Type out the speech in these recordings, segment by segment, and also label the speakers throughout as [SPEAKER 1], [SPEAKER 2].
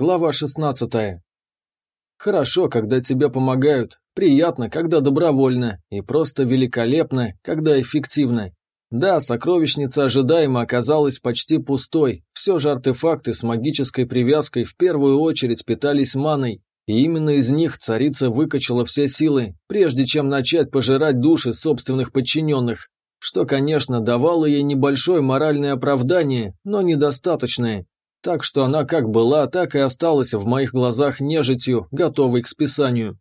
[SPEAKER 1] Глава 16. Хорошо, когда тебе помогают, приятно, когда добровольно, и просто великолепно, когда эффективно. Да, сокровищница ожидаемо оказалась почти пустой, все же артефакты с магической привязкой в первую очередь питались маной, и именно из них царица выкачала все силы, прежде чем начать пожирать души собственных подчиненных, что, конечно, давало ей небольшое моральное оправдание, но недостаточное. Так что она как была, так и осталась в моих глазах нежитью, готовой к списанию.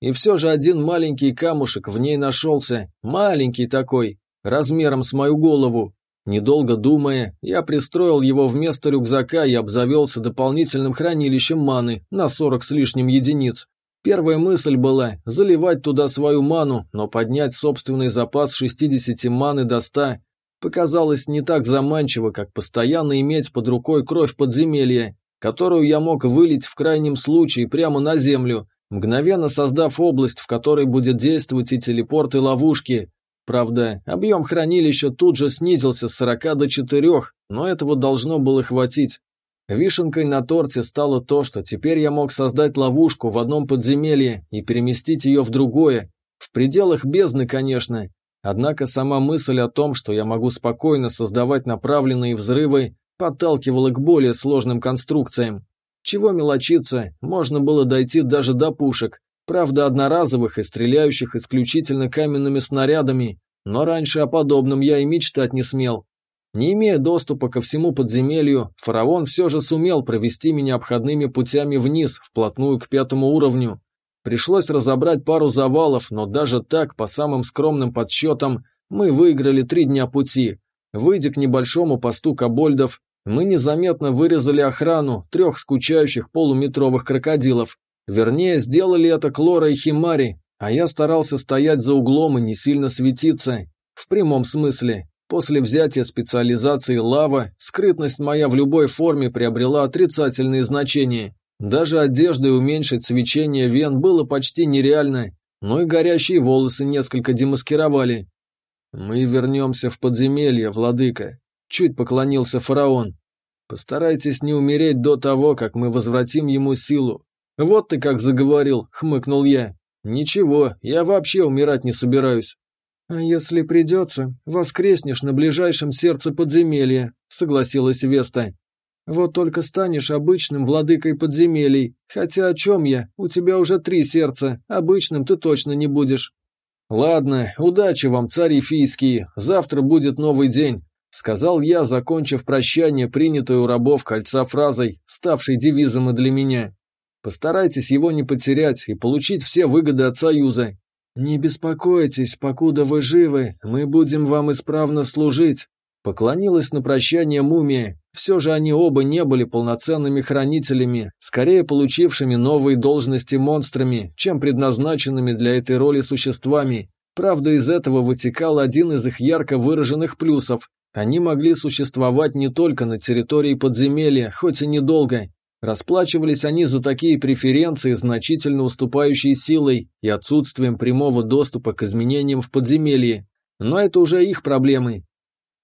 [SPEAKER 1] И все же один маленький камушек в ней нашелся, маленький такой, размером с мою голову. Недолго думая, я пристроил его вместо рюкзака и обзавелся дополнительным хранилищем маны на 40 с лишним единиц. Первая мысль была заливать туда свою ману, но поднять собственный запас 60 маны до 100 показалось не так заманчиво, как постоянно иметь под рукой кровь подземелья, которую я мог вылить в крайнем случае прямо на землю, мгновенно создав область, в которой будет действовать и телепорт, и ловушки. Правда, объем хранилища тут же снизился с 40 до 4, но этого должно было хватить. Вишенкой на торте стало то, что теперь я мог создать ловушку в одном подземелье и переместить ее в другое. В пределах бездны, конечно, Однако сама мысль о том, что я могу спокойно создавать направленные взрывы, подталкивала к более сложным конструкциям. Чего мелочиться, можно было дойти даже до пушек, правда одноразовых и стреляющих исключительно каменными снарядами, но раньше о подобном я и мечтать не смел. Не имея доступа ко всему подземелью, фараон все же сумел провести меня обходными путями вниз, вплотную к пятому уровню, Пришлось разобрать пару завалов, но даже так, по самым скромным подсчетам, мы выиграли три дня пути. Выйдя к небольшому посту кобольдов, мы незаметно вырезали охрану трех скучающих полуметровых крокодилов. Вернее, сделали это Клора и Химари, а я старался стоять за углом и не сильно светиться. В прямом смысле. После взятия специализации лава, скрытность моя в любой форме приобрела отрицательные значения. Даже одеждой уменьшить свечение вен было почти нереально, но и горящие волосы несколько демаскировали. «Мы вернемся в подземелье, владыка», — чуть поклонился фараон. «Постарайтесь не умереть до того, как мы возвратим ему силу». «Вот ты как заговорил», — хмыкнул я. «Ничего, я вообще умирать не собираюсь». «А если придется, воскреснешь на ближайшем сердце подземелья», — согласилась Веста. Вот только станешь обычным владыкой подземелий. Хотя о чем я? У тебя уже три сердца. Обычным ты точно не будешь. Ладно, удачи вам, цари фийские. Завтра будет новый день. Сказал я, закончив прощание, принятое у рабов кольца фразой, ставшей девизом и для меня. Постарайтесь его не потерять и получить все выгоды от союза. Не беспокойтесь, покуда вы живы, мы будем вам исправно служить. Поклонилась на прощание мумия. Все же они оба не были полноценными хранителями, скорее получившими новые должности монстрами, чем предназначенными для этой роли существами. Правда, из этого вытекал один из их ярко выраженных плюсов. Они могли существовать не только на территории подземелья, хоть и недолго. Расплачивались они за такие преференции, значительно уступающие силой и отсутствием прямого доступа к изменениям в подземелье. Но это уже их проблемы,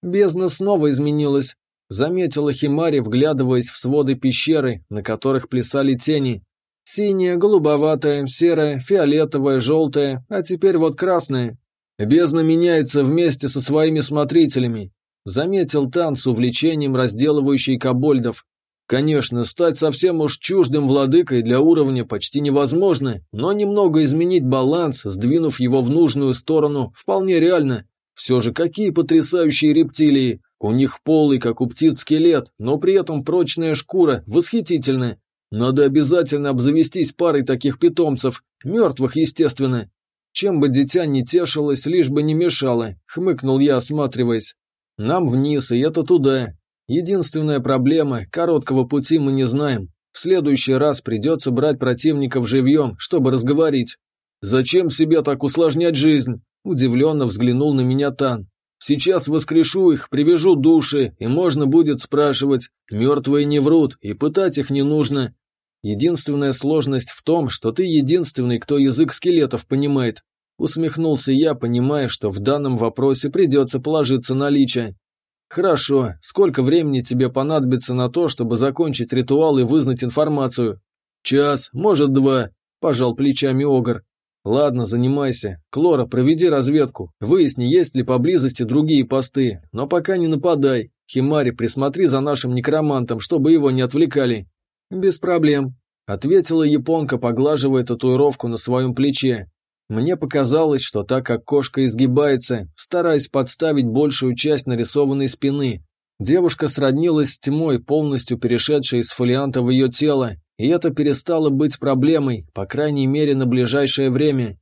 [SPEAKER 1] Бездна снова изменилась, заметила Химари, вглядываясь в своды пещеры, на которых плясали тени. Синяя, голубоватая, серая, фиолетовая, желтая, а теперь вот красная. Бездна меняется вместе со своими смотрителями, заметил Тан с увлечением разделывающий кобольдов. Конечно, стать совсем уж чуждым владыкой для уровня почти невозможно, но немного изменить баланс, сдвинув его в нужную сторону, вполне реально. Все же какие потрясающие рептилии! У них полый, как у птиц, скелет, но при этом прочная шкура, восхитительная. Надо обязательно обзавестись парой таких питомцев, мертвых, естественно. Чем бы дитя не тешилось, лишь бы не мешало, хмыкнул я, осматриваясь. Нам вниз, и это туда. Единственная проблема – короткого пути мы не знаем. В следующий раз придется брать противников живьем, чтобы разговорить. Зачем себе так усложнять жизнь? Удивленно взглянул на меня Тан. «Сейчас воскрешу их, привяжу души, и можно будет спрашивать. Мертвые не врут, и пытать их не нужно. Единственная сложность в том, что ты единственный, кто язык скелетов понимает». Усмехнулся я, понимая, что в данном вопросе придется положиться на лича. Хорошо, сколько времени тебе понадобится на то, чтобы закончить ритуал и вызнать информацию? Час, может два, пожал плечами Огр. Ладно, занимайся. Клора, проведи разведку. Выясни, есть ли поблизости другие посты, но пока не нападай. Химари, присмотри за нашим некромантом, чтобы его не отвлекали. Без проблем, ответила японка, поглаживая татуировку на своем плече. Мне показалось, что так как кошка изгибается, стараясь подставить большую часть нарисованной спины, девушка сроднилась с тьмой, полностью перешедшей из фолианта в ее тело, и это перестало быть проблемой, по крайней мере на ближайшее время.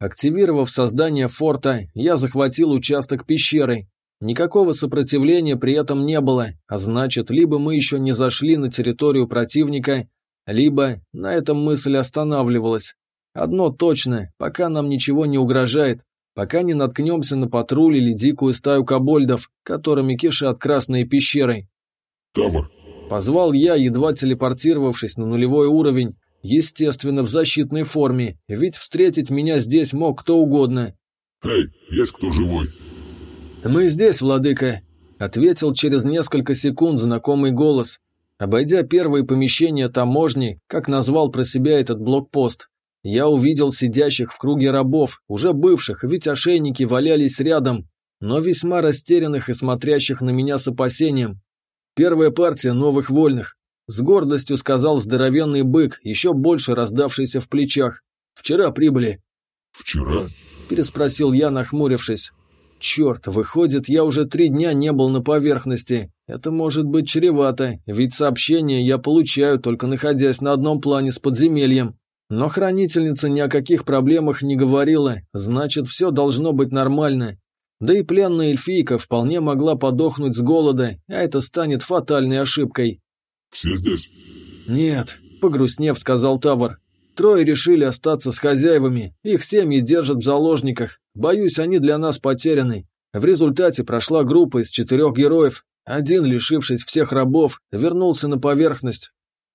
[SPEAKER 1] Активировав создание форта, я захватил участок пещеры. Никакого сопротивления при этом не было, а значит, либо мы еще не зашли на территорию противника, либо на этом мысль останавливалась. Одно точно, пока нам ничего не угрожает, пока не наткнемся на патруль или дикую стаю кобольдов, которыми кишат красные пещеры.
[SPEAKER 2] «Тавр!»
[SPEAKER 1] Позвал я, едва телепортировавшись на нулевой уровень, естественно, в защитной форме, ведь встретить меня здесь мог кто угодно.
[SPEAKER 2] «Эй, есть кто живой?»
[SPEAKER 1] «Мы здесь, владыка», — ответил через несколько секунд знакомый голос. Обойдя первые помещения таможни, как назвал про себя этот блокпост, я увидел сидящих в круге рабов, уже бывших, ведь ошейники валялись рядом, но весьма растерянных и смотрящих на меня с опасением. Первая партия новых вольных. С гордостью сказал здоровенный бык, еще больше раздавшийся в плечах. Вчера прибыли.
[SPEAKER 2] «Вчера?»
[SPEAKER 1] – переспросил я, нахмурившись. «Черт, выходит, я уже три дня не был на поверхности. Это может быть чревато, ведь сообщения я получаю, только находясь на одном плане с подземельем. Но хранительница ни о каких проблемах не говорила, значит, все должно быть нормально. Да и пленная эльфийка вполне могла подохнуть с голода, а это станет фатальной ошибкой.
[SPEAKER 2] «Все здесь?»
[SPEAKER 1] «Нет», — погрустнев сказал Тавр. «Трое решили остаться с хозяевами, их семьи держат в заложниках. Боюсь, они для нас потеряны. В результате прошла группа из четырех героев. Один, лишившись всех рабов, вернулся на поверхность.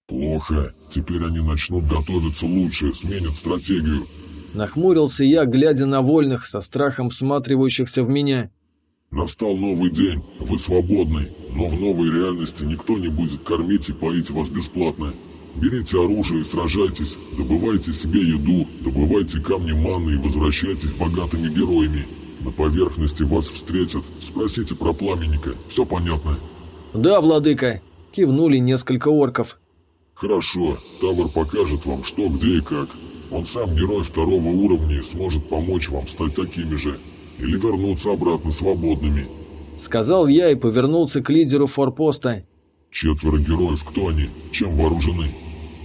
[SPEAKER 2] «Плохо. Теперь они начнут готовиться лучше, сменят стратегию».
[SPEAKER 1] Нахмурился я, глядя на вольных, со страхом всматривающихся в меня.
[SPEAKER 2] «Настал новый день. Вы свободны. Но в новой реальности никто не будет кормить и поить вас бесплатно. Берите оружие и сражайтесь. Добывайте себе еду, добывайте камни маны и возвращайтесь богатыми героями. На поверхности вас встретят. Спросите про пламенника. Все понятно?»
[SPEAKER 1] «Да, владыка!» – кивнули несколько орков.
[SPEAKER 2] «Хорошо, Тавр покажет вам, что, где и как. Он сам герой второго уровня и сможет помочь вам стать такими же. Или вернуться обратно свободными».
[SPEAKER 1] Сказал я и повернулся к лидеру форпоста.
[SPEAKER 2] «Четверо героев, кто они? Чем вооружены?»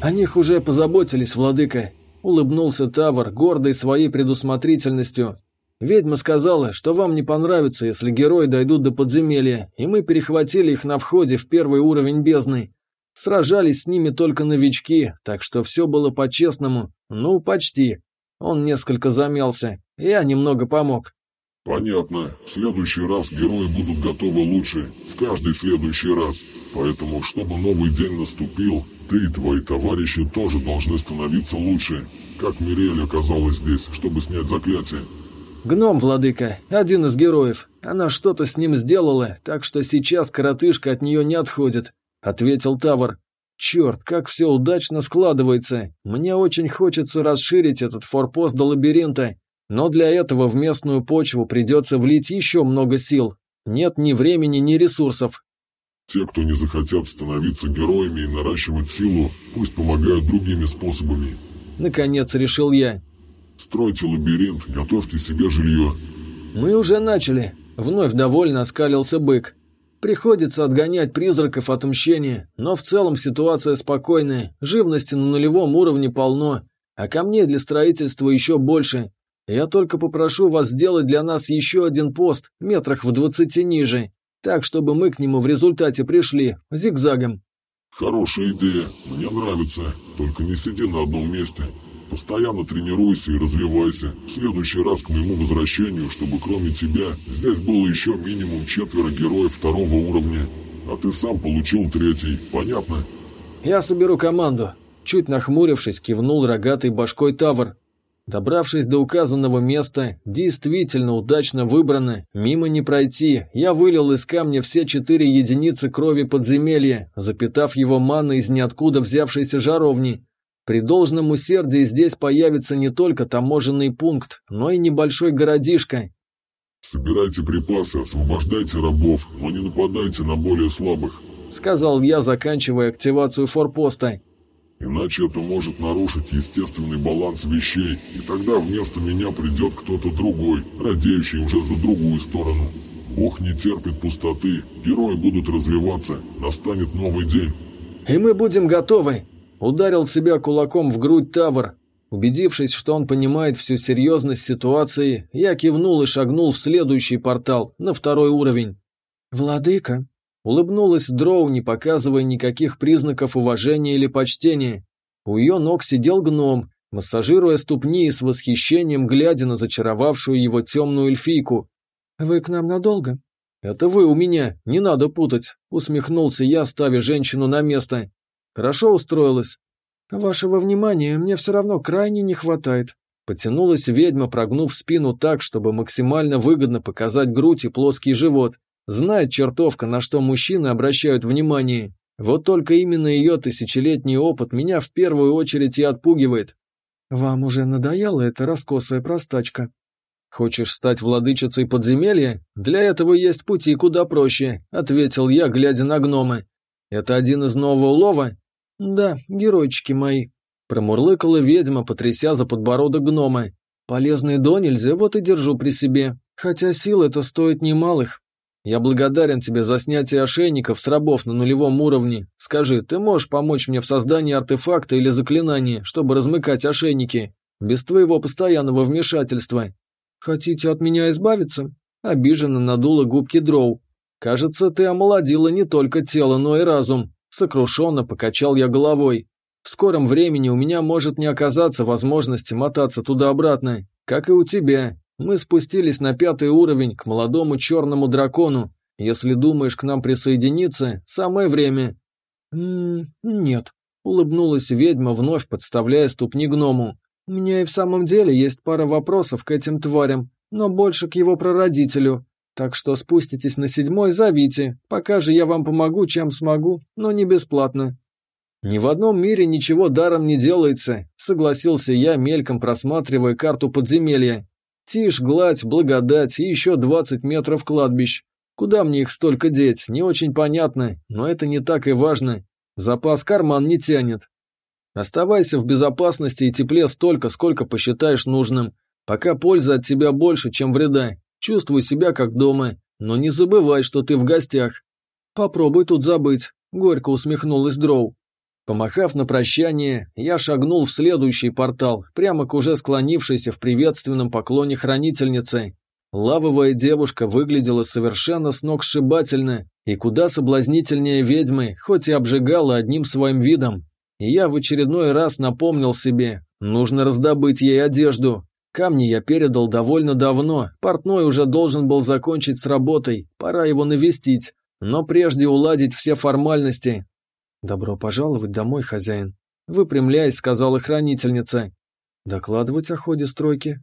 [SPEAKER 1] «О них уже позаботились, владыка», — улыбнулся Тавр, гордый своей предусмотрительностью. «Ведьма сказала, что вам не понравится, если герои дойдут до подземелья, и мы перехватили их на входе в первый уровень бездны. Сражались с ними только новички, так что все было по-честному. Ну, почти. Он несколько замялся. Я немного помог.
[SPEAKER 2] Понятно. В следующий раз герои будут готовы лучше. В каждый следующий раз. Поэтому, чтобы новый день наступил, ты и твои товарищи тоже должны становиться лучше. Как Мириэль оказалась здесь, чтобы снять заклятие.
[SPEAKER 1] Гном, владыка, один из героев. Она что-то с ним сделала, так что сейчас коротышка от нее не отходит. — ответил Тавр. «Черт, как все удачно складывается. Мне очень хочется расширить этот форпост до лабиринта, но для этого в местную почву придется влить еще много сил. Нет ни времени, ни ресурсов».
[SPEAKER 2] «Те, кто не захотят становиться героями и наращивать силу, пусть помогают другими способами».
[SPEAKER 1] Наконец решил я.
[SPEAKER 2] «Стройте лабиринт, готовьте себе жилье».
[SPEAKER 1] «Мы уже начали», — вновь довольно оскалился бык. Приходится отгонять призраков от мщения, но в целом ситуация спокойная, живности на нулевом уровне полно, а камней для строительства еще больше. Я только попрошу вас сделать для нас еще один пост, метрах в двадцати ниже, так, чтобы мы к нему в результате пришли, зигзагом».
[SPEAKER 2] «Хорошая идея, мне нравится, только не сиди на одном месте, Постоянно тренируйся и развивайся. В следующий раз к моему возвращению, чтобы кроме тебя, здесь было еще минимум четверо героев второго уровня. А ты сам получил третий. Понятно?
[SPEAKER 1] Я соберу команду. Чуть нахмурившись, кивнул рогатой башкой Тавр. Добравшись до указанного места, действительно удачно выбрано, мимо не пройти, я вылил из камня все четыре единицы крови подземелья, запитав его маной из ниоткуда взявшейся жаровни. При должном усердии здесь появится не только таможенный пункт, но и небольшой городишко.
[SPEAKER 2] «Собирайте припасы, освобождайте рабов, но не нападайте на более слабых», —
[SPEAKER 1] сказал я, заканчивая активацию форпоста.
[SPEAKER 2] Иначе это может нарушить естественный баланс вещей, и тогда вместо меня придет кто-то другой, радеющий уже за другую сторону. Бог не терпит пустоты, герои будут развиваться, настанет новый день.
[SPEAKER 1] «И мы будем готовы!» Ударил себя кулаком в грудь Тавр. Убедившись, что он понимает всю серьезность ситуации, я кивнул и шагнул в следующий портал, на второй уровень. «Владыка», Улыбнулась Дроу, не показывая никаких признаков уважения или почтения. У ее ног сидел гном, массажируя ступни и с восхищением глядя на зачаровавшую его темную эльфийку. «Вы к нам надолго?» «Это вы у меня, не надо путать», — усмехнулся я, ставя женщину на место. «Хорошо устроилась?» «Вашего внимания мне все равно крайне не хватает», — потянулась ведьма, прогнув спину так, чтобы максимально выгодно показать грудь и плоский живот. Знает чертовка, на что мужчины обращают внимание. Вот только именно ее тысячелетний опыт меня в первую очередь и отпугивает. Вам уже надоела эта раскосая простачка? Хочешь стать владычицей подземелья? Для этого есть пути куда проще, ответил я, глядя на гнома. Это один из нового улова? Да, геройчики мои. Промурлыкала ведьма, потряся за подбородок гнома. Полезный до нельзя, вот и держу при себе. Хотя сил это стоит немалых. Я благодарен тебе за снятие ошейников с рабов на нулевом уровне. Скажи, ты можешь помочь мне в создании артефакта или заклинания, чтобы размыкать ошейники, без твоего постоянного вмешательства? Хотите от меня избавиться? Обиженно надула губки Дроу. Кажется, ты омолодила не только тело, но и разум. Сокрушенно покачал я головой. В скором времени у меня может не оказаться возможности мотаться туда-обратно, как и у тебя, мы спустились на пятый уровень к молодому черному дракону. Если думаешь к нам присоединиться, самое время. «М нет, улыбнулась ведьма, вновь подставляя ступни гному. У меня и в самом деле есть пара вопросов к этим тварям, но больше к его прародителю. Так что спуститесь на седьмой, зовите. Пока же я вам помогу, чем смогу, но не бесплатно. «Ни в одном мире ничего даром не делается», — согласился я, мельком просматривая карту подземелья. Тишь, гладь, благодать и еще двадцать метров кладбищ. Куда мне их столько деть, не очень понятно, но это не так и важно. Запас карман не тянет. Оставайся в безопасности и тепле столько, сколько посчитаешь нужным. Пока польза от тебя больше, чем вреда. Чувствуй себя как дома, но не забывай, что ты в гостях. Попробуй тут забыть, горько усмехнулась Дроу. Помахав на прощание, я шагнул в следующий портал, прямо к уже склонившейся в приветственном поклоне хранительнице. Лавовая девушка выглядела совершенно сногсшибательно и куда соблазнительнее ведьмы, хоть и обжигала одним своим видом. И я в очередной раз напомнил себе, нужно раздобыть ей одежду. Камни я передал довольно давно, портной уже должен был закончить с работой, пора его навестить. Но прежде уладить все формальности, «Добро пожаловать домой, хозяин», — выпрямляясь, сказала хранительница. «Докладывать о ходе стройки?»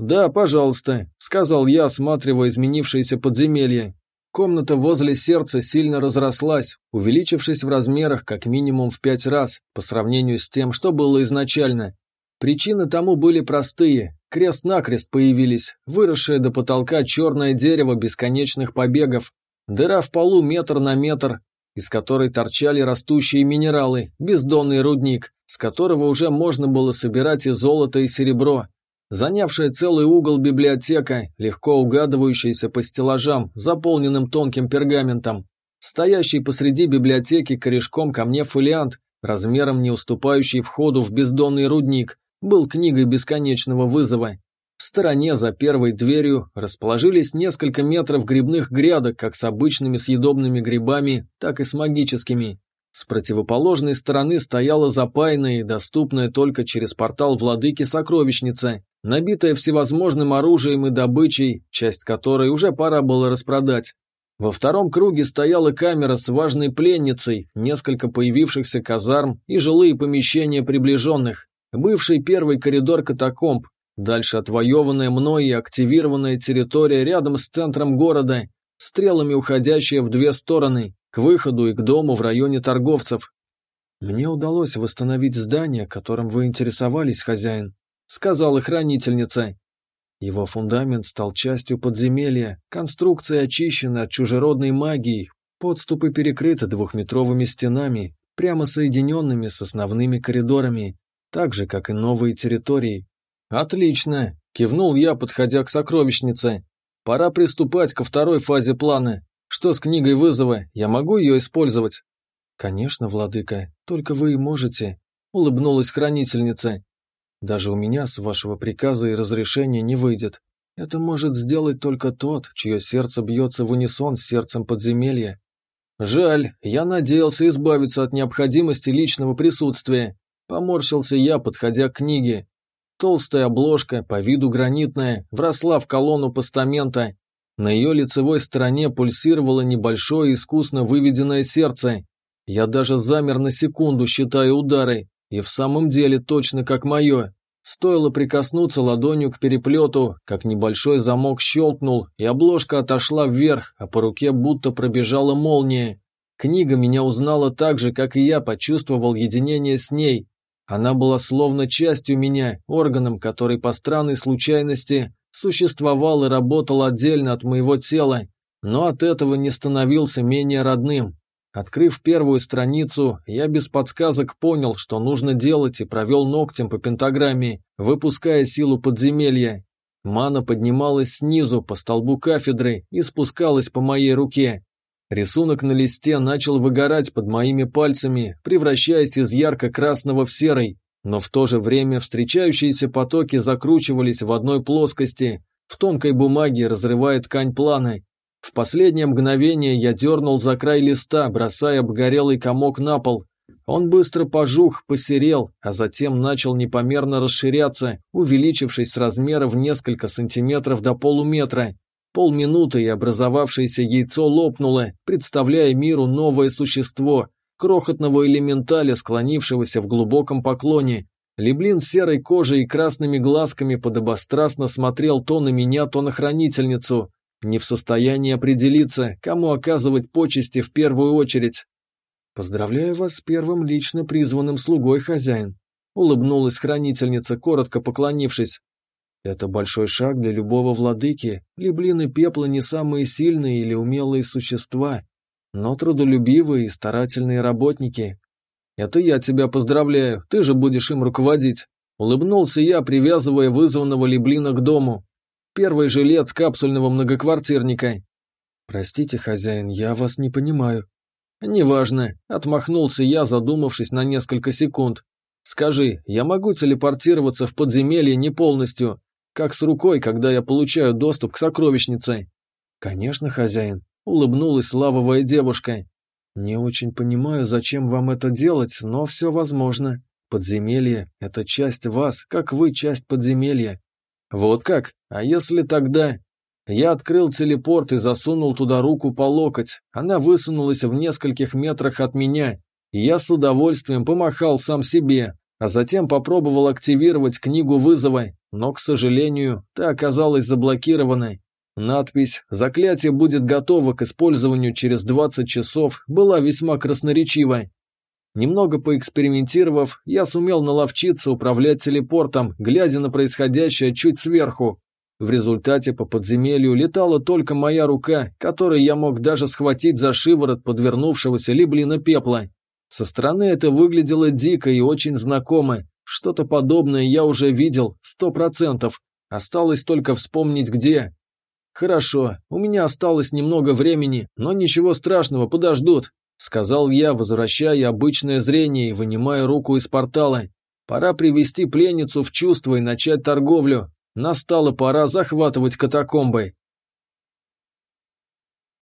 [SPEAKER 1] «Да, пожалуйста», — сказал я, осматривая изменившееся подземелье. Комната возле сердца сильно разрослась, увеличившись в размерах как минимум в пять раз по сравнению с тем, что было изначально. Причины тому были простые. Крест-накрест появились, выросшее до потолка черное дерево бесконечных побегов, дыра в полу метр на метр, из которой торчали растущие минералы, бездонный рудник, с которого уже можно было собирать и золото, и серебро. Занявшая целый угол библиотека, легко угадывающаяся по стеллажам, заполненным тонким пергаментом. Стоящий посреди библиотеки корешком ко мне фолиант, размером не уступающий входу в бездонный рудник, был книгой бесконечного вызова. В стороне за первой дверью расположились несколько метров грибных грядок, как с обычными съедобными грибами, так и с магическими. С противоположной стороны стояла запаянная и доступная только через портал владыки сокровищница, набитая всевозможным оружием и добычей, часть которой уже пора было распродать. Во втором круге стояла камера с важной пленницей, несколько появившихся казарм и жилые помещения приближенных, бывший первый коридор катакомб, Дальше отвоеванная мной и активированная территория рядом с центром города, стрелами уходящая в две стороны, к выходу и к дому в районе торговцев. Мне удалось восстановить здание, которым вы интересовались, хозяин, сказала хранительница. Его фундамент стал частью подземелья, конструкция очищена от чужеродной магии, подступы перекрыты двухметровыми стенами, прямо соединенными с основными коридорами, так же, как и новые территории. «Отлично!» – кивнул я, подходя к сокровищнице. «Пора приступать ко второй фазе плана. Что с книгой вызова? Я могу ее использовать?» «Конечно, владыка, только вы и можете», — улыбнулась хранительница. «Даже у меня с вашего приказа и разрешения не выйдет. Это может сделать только тот, чье сердце бьется в унисон с сердцем подземелья. Жаль, я надеялся избавиться от необходимости личного присутствия. Поморщился я, подходя к книге. Толстая обложка, по виду гранитная, вросла в колонну постамента. На ее лицевой стороне пульсировало небольшое искусно выведенное сердце. Я даже замер на секунду, считая удары, и в самом деле точно как мое. Стоило прикоснуться ладонью к переплету, как небольшой замок щелкнул, и обложка отошла вверх, а по руке будто пробежала молния. Книга меня узнала так же, как и я почувствовал единение с ней. Она была словно частью меня, органом, который по странной случайности существовал и работал отдельно от моего тела, но от этого не становился менее родным. Открыв первую страницу, я без подсказок понял, что нужно делать и провел ногтем по пентаграмме, выпуская силу подземелья. Мана поднималась снизу по столбу кафедры и спускалась по моей руке. Рисунок на листе начал выгорать под моими пальцами, превращаясь из ярко-красного в серый, но в то же время встречающиеся потоки закручивались в одной плоскости, в тонкой бумаге разрывая ткань плана, в последнее мгновение я дернул за край листа, бросая обгорелый комок на пол. Он быстро пожух, посерел, а затем начал непомерно расширяться, увеличившись с размера в несколько сантиметров до полуметра. Полминуты и образовавшееся яйцо лопнуло, представляя миру новое существо, крохотного элементаля, склонившегося в глубоком поклоне. Леблин серой кожей и красными глазками подобострастно смотрел то на меня, то на хранительницу, не в состоянии определиться, кому оказывать почести в первую очередь. «Поздравляю вас с первым лично призванным слугой, хозяин», — улыбнулась хранительница, коротко поклонившись. «Это большой шаг для любого владыки, либлины пепла не самые сильные или умелые существа, но трудолюбивые и старательные работники. Это я тебя поздравляю, ты же будешь им руководить», — улыбнулся я, привязывая вызванного либлина к дому. Первый жилец капсульного многоквартирника. Простите, хозяин, я вас не понимаю. Неважно, отмахнулся я, задумавшись на несколько секунд. Скажи, я могу телепортироваться в подземелье не полностью, как с рукой, когда я получаю доступ к сокровищнице? Конечно, хозяин, улыбнулась лавовая девушка. Не очень понимаю, зачем вам это делать, но все возможно. Подземелье – это часть вас, как вы часть подземелья. Вот как? А если тогда... Я открыл телепорт и засунул туда руку по локоть. Она высунулась в нескольких метрах от меня, и я с удовольствием помахал сам себе, а затем попробовал активировать книгу вызова, но, к сожалению, та оказалась заблокированной. Надпись «Заклятие будет готово к использованию через 20 часов» была весьма красноречива. Немного поэкспериментировав, я сумел наловчиться управлять телепортом, глядя на происходящее чуть сверху. В результате по подземелью летала только моя рука, которой я мог даже схватить за шиворот подвернувшегося либлина пепла. Со стороны это выглядело дико и очень знакомо. Что-то подобное я уже видел, сто процентов. Осталось только вспомнить где. Хорошо, у меня осталось немного времени, но ничего страшного, подождут. Сказал я, возвращая обычное зрение и вынимая руку из портала. Пора привести пленницу в чувство и начать торговлю. Настала пора захватывать катакомбы.